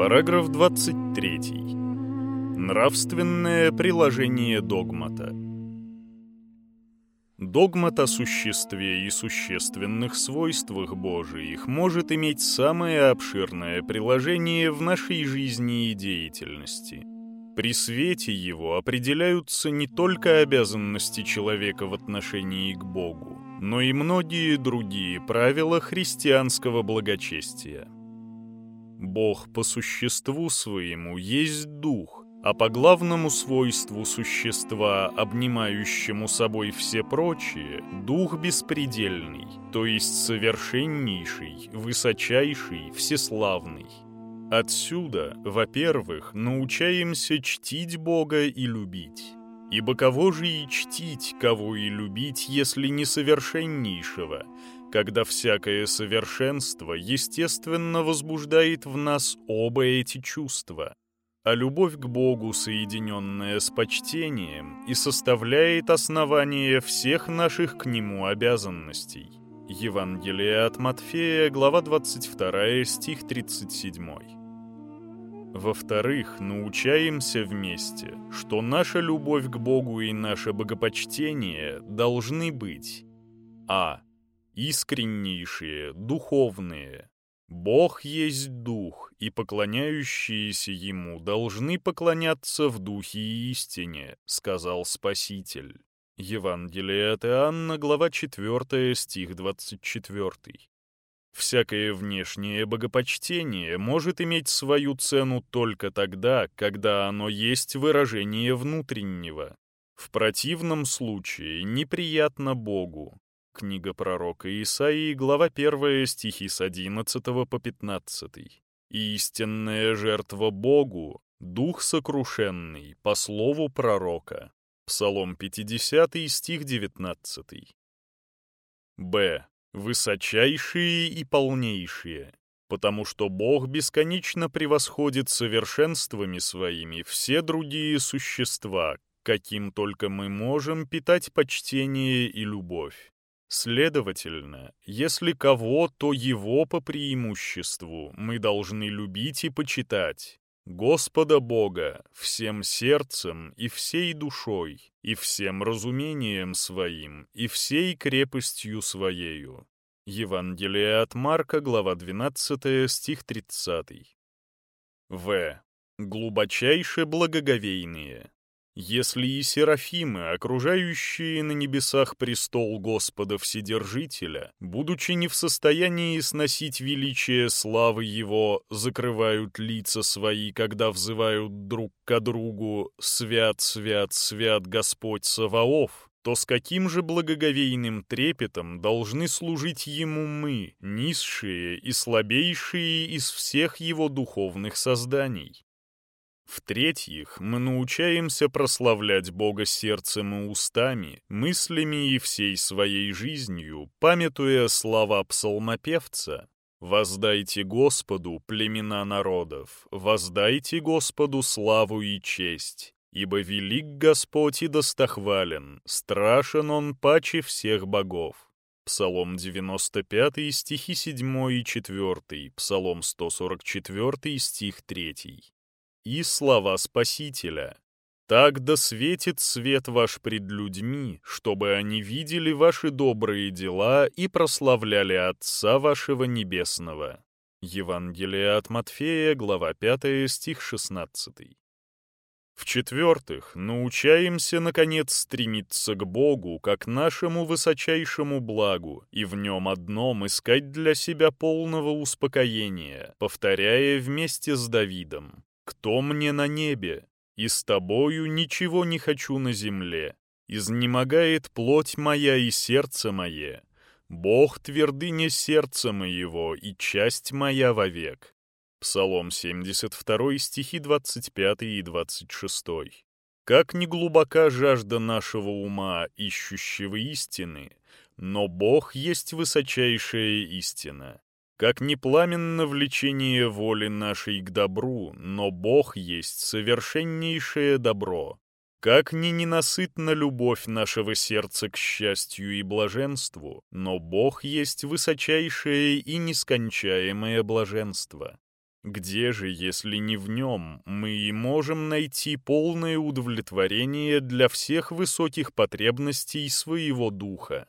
Параграф 23. Нравственное приложение догмата. Догмат о существе и существенных свойствах Божиих может иметь самое обширное приложение в нашей жизни и деятельности. При свете его определяются не только обязанности человека в отношении к Богу, но и многие другие правила христианского благочестия. Бог по существу своему есть Дух, а по главному свойству существа, обнимающему собой все прочие, Дух беспредельный, то есть совершеннейший, высочайший, всеславный. Отсюда, во-первых, научаемся чтить Бога и любить. Ибо кого же и чтить, кого и любить, если не совершеннейшего, когда всякое совершенство естественно возбуждает в нас оба эти чувства, а любовь к Богу, соединенная с почтением, и составляет основание всех наших к Нему обязанностей. Евангелие от Матфея, глава 22, стих 37. Во-вторых, научаемся вместе, что наша любовь к Богу и наше богопочтение должны быть а искреннейшие, духовные. Бог есть дух, и поклоняющиеся ему должны поклоняться в духе и истине, сказал Спаситель. Евангелие от Иоанна, глава 4, стих 24. Всякое внешнее богопочтение может иметь свою цену только тогда, когда оно есть выражение внутреннего. В противном случае неприятно Богу, Книга пророка Исаии, глава 1, стихи с 11 по 15. «Истинная жертва Богу, дух сокрушенный, по слову пророка». Псалом 50, стих 19. Б. Высочайшие и полнейшие, потому что Бог бесконечно превосходит совершенствами своими все другие существа, каким только мы можем питать почтение и любовь. Следовательно, если кого, то его по преимуществу мы должны любить и почитать. Господа Бога всем сердцем и всей душой, и всем разумением своим, и всей крепостью своею. Евангелие от Марка, глава 12, стих 30. В. Глубочайше благоговейные. Если и серафимы, окружающие на небесах престол Господа Вседержителя, будучи не в состоянии сносить величие славы Его, закрывают лица свои, когда взывают друг к другу «Свят, свят, свят Господь Саваоф», то с каким же благоговейным трепетом должны служить Ему мы, низшие и слабейшие из всех Его духовных созданий? В-третьих, мы научаемся прославлять Бога сердцем и устами, мыслями и всей своей жизнью, памятуя слова псалмопевца «Воздайте Господу, племена народов, воздайте Господу славу и честь, ибо велик Господь и достохвален, страшен Он паче всех богов». Псалом 95, стихи 7 и 4, Псалом 144, стих 3 и слова Спасителя. «Так да светит свет ваш пред людьми, чтобы они видели ваши добрые дела и прославляли Отца вашего Небесного». Евангелие от Матфея, глава 5, стих 16. В-четвертых, научаемся, наконец, стремиться к Богу, как нашему высочайшему благу, и в нем одном искать для себя полного успокоения, повторяя вместе с Давидом кто мне на небе? И с тобою ничего не хочу на земле. Изнемогает плоть моя и сердце мое. Бог твердыня сердца моего и часть моя вовек. Псалом 72, стихи 25 и 26. Как не глубока жажда нашего ума, ищущего истины, но Бог есть высочайшая истина. Как не пламенно влечение воли нашей к добру, но Бог есть совершеннейшее добро. Как не ненасытна любовь нашего сердца к счастью и блаженству, но Бог есть высочайшее и нескончаемое блаженство. Где же, если не в нем, мы и можем найти полное удовлетворение для всех высоких потребностей своего духа?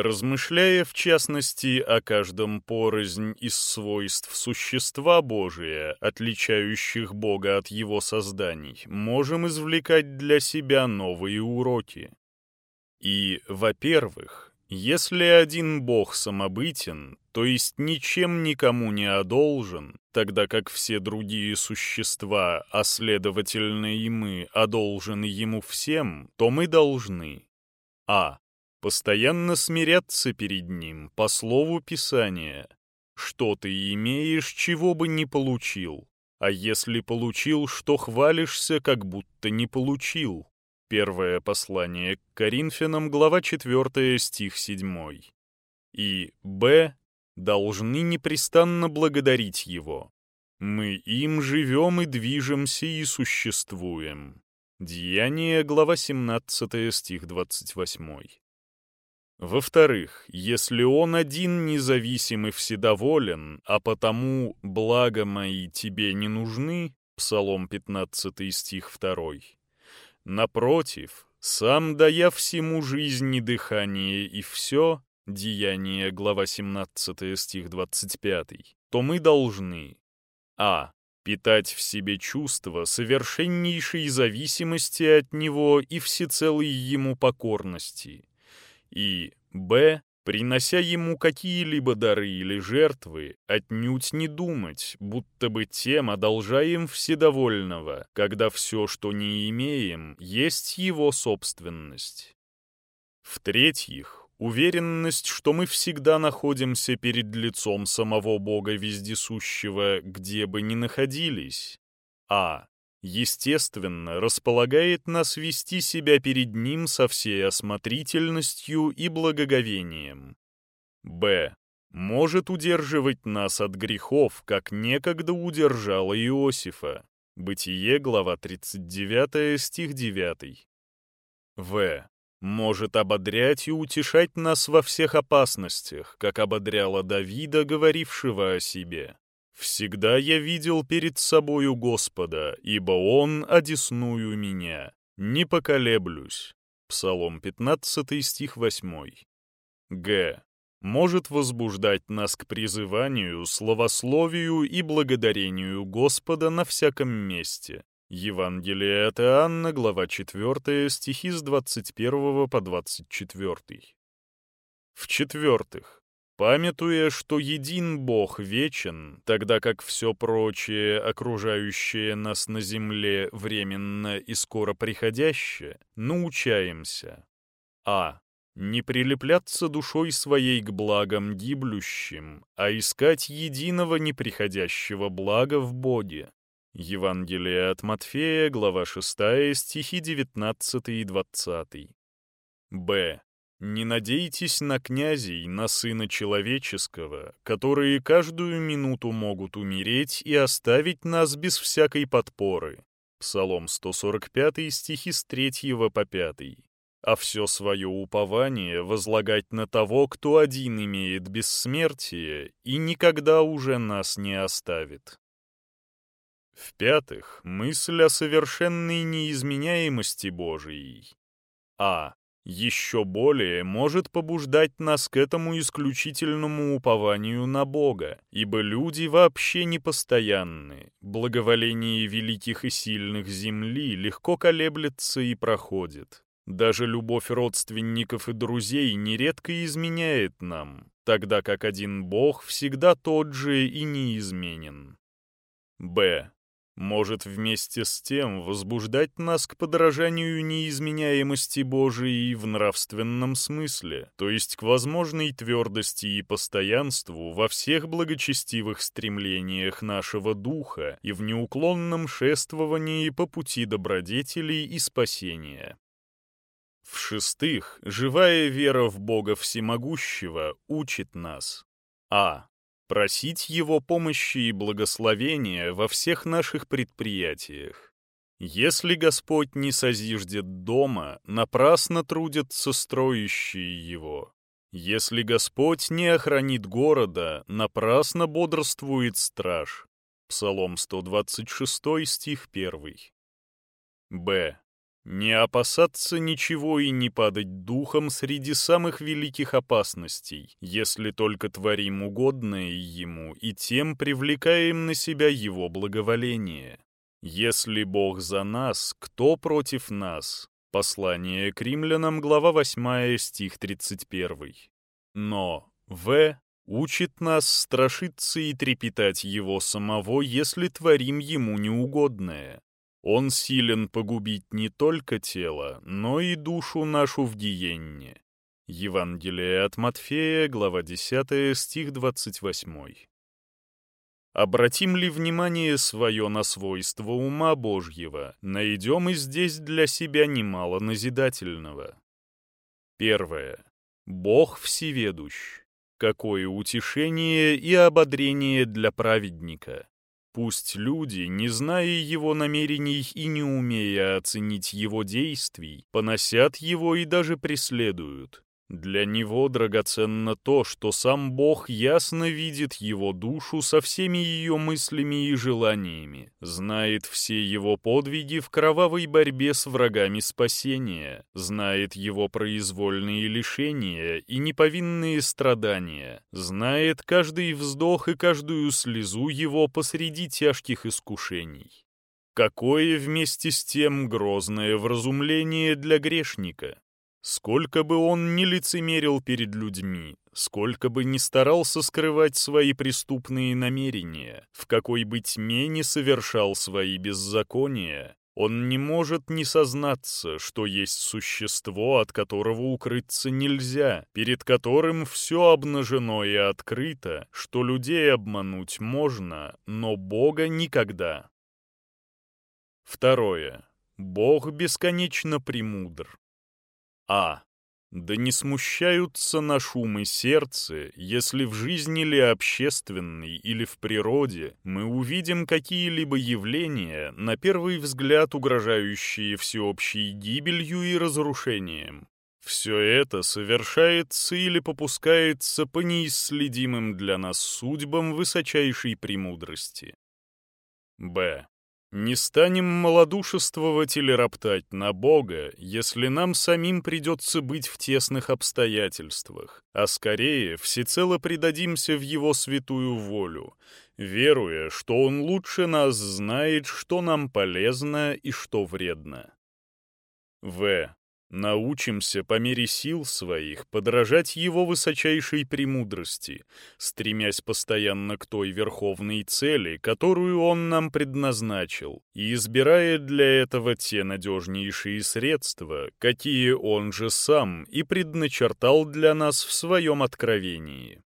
Размышляя, в частности, о каждом порознь из свойств существа Божия, отличающих Бога от Его созданий, можем извлекать для себя новые уроки. И, во-первых, если один Бог самобытен, то есть ничем никому не одолжен, тогда как все другие существа, а следовательно и мы, одолжены Ему всем, то мы должны а постоянно смиряться перед ним по слову Писания. Что ты имеешь, чего бы не получил, а если получил, что хвалишься, как будто не получил. Первое послание к Коринфянам, глава 4, стих 7. И б. Должны непрестанно благодарить Его. Мы им живем и движемся и существуем. Деяние, глава 17, стих 28. Во-вторых, если он один независим и вседоволен, а потому «благо мои тебе не нужны» Псалом 15 стих 2. Напротив, сам дая всему жизни дыхание и все, Деяние, глава 17 стих 25, то мы должны а. питать в себе чувство совершеннейшей зависимости от него и всецелой ему покорности, и б. принося ему какие-либо дары или жертвы, отнюдь не думать, будто бы тем одолжаем вседовольного, когда все, что не имеем, есть его собственность. В-третьих, уверенность, что мы всегда находимся перед лицом самого Бога Вездесущего, где бы ни находились. А естественно, располагает нас вести себя перед Ним со всей осмотрительностью и благоговением. Б. Может удерживать нас от грехов, как некогда удержала Иосифа. Бытие, глава 39, стих 9. В. Может ободрять и утешать нас во всех опасностях, как ободряла Давида, говорившего о себе. «Всегда я видел перед собою Господа, ибо Он одесную меня. Не поколеблюсь». Псалом 15, стих 8. Г. Может возбуждать нас к призыванию, словословию и благодарению Господа на всяком месте. Евангелие от Иоанна, глава 4, стихи с 21 по 24. В-четвертых, Памятуя, что един Бог вечен, тогда как все прочее, окружающее нас на земле, временно и скоро приходящее, научаемся. А. Не прилепляться душой своей к благам гиблющим, а искать единого неприходящего блага в Боге. Евангелие от Матфея, глава 6, стихи 19 и 20. Б. Не надейтесь на князей, на Сына Человеческого, которые каждую минуту могут умереть и оставить нас без всякой подпоры. Псалом 145, стихи с 3 по 5. А все свое упование возлагать на того, кто один имеет бессмертие и никогда уже нас не оставит. В-пятых, мысль о совершенной неизменяемости Божией. А еще более может побуждать нас к этому исключительному упованию на Бога, ибо люди вообще непостоянны, благоволение великих и сильных земли легко колеблется и проходит. Даже любовь родственников и друзей нередко изменяет нам, тогда как один Бог всегда тот же и неизменен. Б может вместе с тем возбуждать нас к подражанию неизменяемости Божией в нравственном смысле, то есть к возможной твердости и постоянству во всех благочестивых стремлениях нашего духа и в неуклонном шествовании по пути добродетелей и спасения. В-шестых, живая вера в Бога Всемогущего учит нас а просить Его помощи и благословения во всех наших предприятиях. Если Господь не созиждет дома, напрасно трудятся строящие его. Если Господь не охранит города, напрасно бодрствует страж. Псалом 126, стих 1. Б. Не опасаться ничего и не падать духом среди самых великих опасностей, если только творим угодное Ему и тем привлекаем на себя Его благоволение. Если Бог за нас, кто против нас? Послание к римлянам, глава 8, стих 31. Но В учит нас страшиться и трепетать Его самого, если творим Ему неугодное. Он силен погубить не только тело, но и душу нашу в гиенне. Евангелие от Матфея, глава 10, стих 28. Обратим ли внимание свое на свойства ума Божьего, найдем и здесь для себя немало назидательного. Первое. Бог всеведущ. Какое утешение и ободрение для праведника. Пусть люди, не зная его намерений и не умея оценить его действий, поносят его и даже преследуют. Для него драгоценно то, что сам Бог ясно видит его душу со всеми ее мыслями и желаниями, знает все его подвиги в кровавой борьбе с врагами спасения, знает его произвольные лишения и неповинные страдания, знает каждый вздох и каждую слезу его посреди тяжких искушений. Какое вместе с тем грозное вразумление для грешника! Сколько бы он ни лицемерил перед людьми, сколько бы ни старался скрывать свои преступные намерения, в какой бы тьме не совершал свои беззакония, он не может не сознаться, что есть существо, от которого укрыться нельзя, перед которым все обнажено и открыто, что людей обмануть можно, но Бога никогда. Второе. Бог бесконечно премудр. А. Да не смущаются на шумы сердце, если в жизни ли общественной или в природе мы увидим какие-либо явления, на первый взгляд угрожающие всеобщей гибелью и разрушением. Все это совершается или попускается по неисследимым для нас судьбам высочайшей премудрости. Б. Не станем малодушествовать или роптать на Бога, если нам самим придется быть в тесных обстоятельствах, а скорее всецело предадимся в Его святую волю, веруя, что Он лучше нас знает, что нам полезно и что вредно. В. Научимся по мере сил своих подражать его высочайшей премудрости, стремясь постоянно к той верховной цели, которую он нам предназначил, и избирая для этого те надежнейшие средства, какие он же сам и предначертал для нас в своем откровении.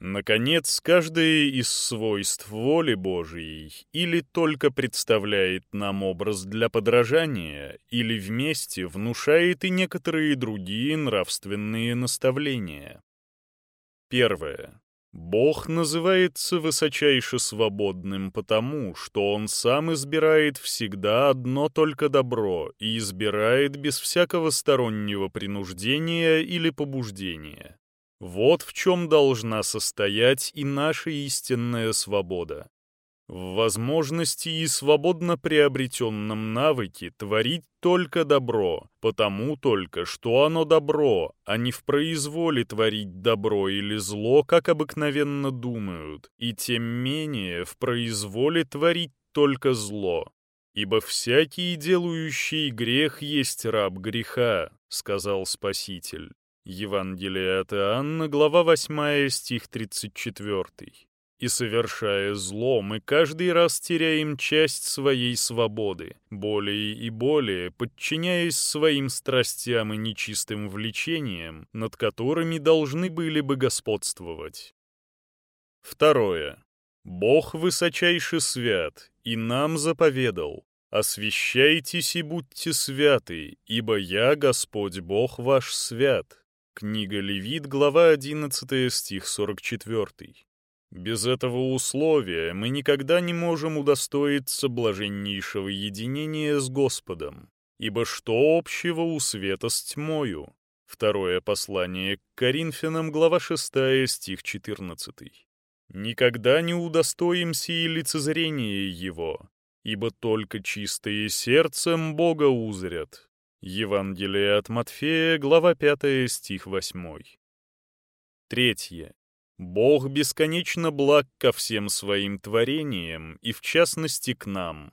Наконец, каждое из свойств воли Божией или только представляет нам образ для подражания, или вместе внушает и некоторые другие нравственные наставления. Первое. Бог называется высочайше свободным потому, что Он сам избирает всегда одно только добро и избирает без всякого стороннего принуждения или побуждения. Вот в чем должна состоять и наша истинная свобода. В возможности и свободно приобретенном навыке творить только добро, потому только, что оно добро, а не в произволе творить добро или зло, как обыкновенно думают, и тем менее в произволе творить только зло. «Ибо всякий, делающий грех, есть раб греха», — сказал Спаситель. Евангелие от Иоанна, глава 8, стих 34. «И совершая зло, мы каждый раз теряем часть своей свободы, более и более подчиняясь своим страстям и нечистым влечениям, над которыми должны были бы господствовать». Второе. Бог высочайше свят, и нам заповедал, «Освящайтесь и будьте святы, ибо я, Господь Бог ваш, свят». Книга Левит, глава 11, стих 44. Без этого условия мы никогда не можем удостоиться блаженнейшего единения с Господом, ибо что общего у света с тьмою? Второе послание к Коринфянам, глава 6, стих 14. «Никогда не удостоимся и лицезрения его, ибо только чистые сердцем Бога узрят». Евангелие от Матфея, глава 5, стих 8. Третье. Бог бесконечно благ ко всем своим творениям и в частности к нам.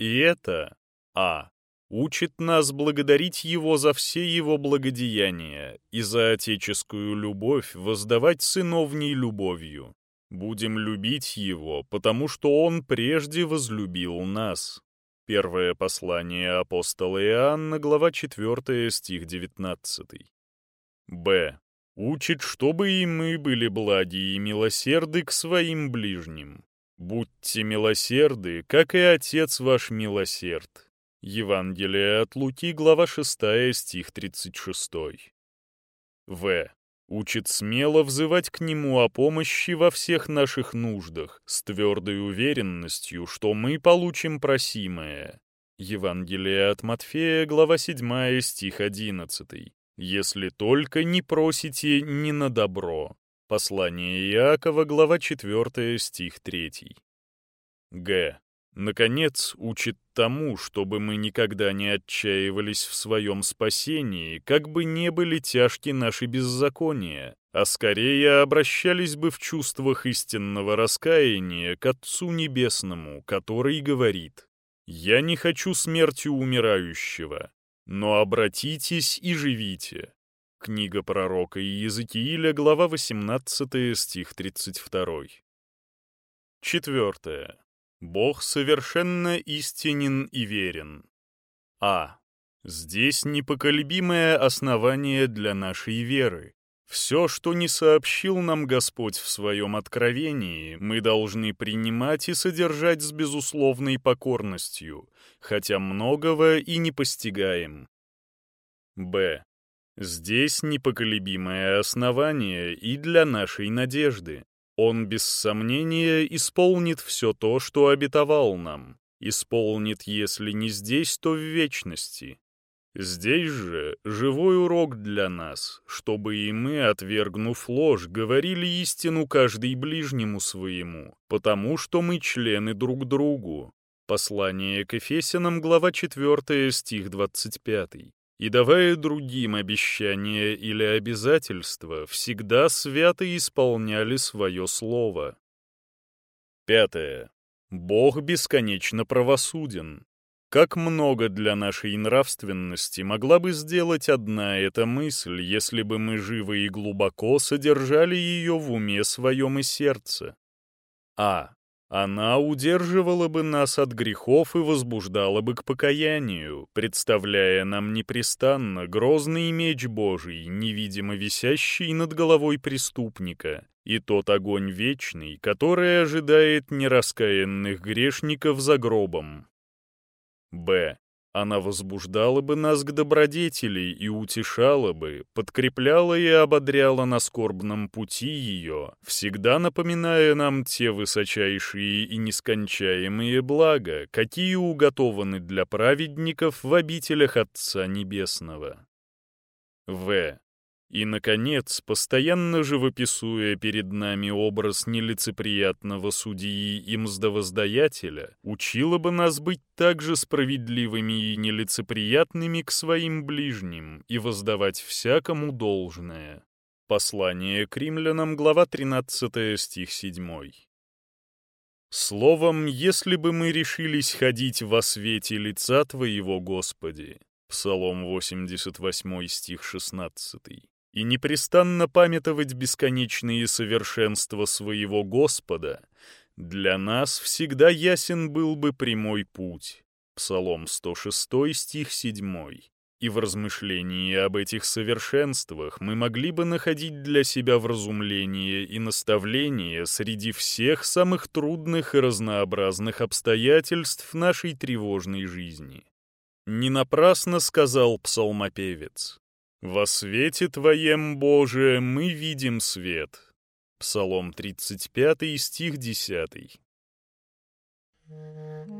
И это а учит нас благодарить Его за все Его благодеяния и за отеческую любовь воздавать сыновней любовью. Будем любить Его, потому что Он прежде возлюбил нас. Первое послание апостола Иоанна, глава 4, стих 19. Б. Учит, чтобы и мы были благи и милосерды к своим ближним. Будьте милосерды, как и Отец ваш милосерд. Евангелие от Луки, глава 6, стих 36. В. Учит смело взывать к Нему о помощи во всех наших нуждах, с твердой уверенностью, что мы получим просимое. Евангелие от Матфея, глава 7, стих 11. «Если только не просите не на добро». Послание Иакова, глава 4, стих 3. Г. Наконец, учит тому, чтобы мы никогда не отчаивались в своем спасении, как бы не были тяжки наши беззакония, а скорее обращались бы в чувствах истинного раскаяния к Отцу Небесному, который говорит «Я не хочу смерти умирающего, но обратитесь и живите». Книга пророка Иезекииля, глава 18, стих 32. Четвертое. Бог совершенно истинен и верен. А. Здесь непоколебимое основание для нашей веры. Все, что не сообщил нам Господь в своем откровении, мы должны принимать и содержать с безусловной покорностью, хотя многого и не постигаем. Б. Здесь непоколебимое основание и для нашей надежды. Он без сомнения исполнит все то, что обетовал нам. Исполнит, если не здесь, то в вечности. Здесь же живой урок для нас, чтобы и мы, отвергнув ложь, говорили истину каждый ближнему своему, потому что мы члены друг другу. Послание к Ефесянам, глава 4, стих 25 и давая другим обещания или обязательства, всегда свято исполняли свое слово. Пятое. Бог бесконечно правосуден. Как много для нашей нравственности могла бы сделать одна эта мысль, если бы мы живо и глубоко содержали ее в уме своем и сердце? А. Она удерживала бы нас от грехов и возбуждала бы к покаянию, представляя нам непрестанно грозный меч Божий, невидимо висящий над головой преступника, и тот огонь вечный, который ожидает нераскаянных грешников за гробом. Б. Она возбуждала бы нас к добродетели и утешала бы, подкрепляла и ободряла на скорбном пути ее, всегда напоминая нам те высочайшие и нескончаемые блага, какие уготованы для праведников в обителях Отца Небесного. В. И, наконец, постоянно живописуя перед нами образ нелицеприятного судьи и мздовоздаятеля, учила бы нас быть также справедливыми и нелицеприятными к своим ближним и воздавать всякому должное. Послание к римлянам, глава 13, стих 7. Словом, если бы мы решились ходить во свете лица Твоего, Господи, Псалом 88, стих 16, и непрестанно памятовать бесконечные совершенства своего Господа, для нас всегда ясен был бы прямой путь. Псалом 106, стих 7. И в размышлении об этих совершенствах мы могли бы находить для себя вразумление и наставление среди всех самых трудных и разнообразных обстоятельств нашей тревожной жизни. Не напрасно сказал псалмопевец. «Во свете Твоем, Боже, мы видим свет». Псалом 35, стих 10.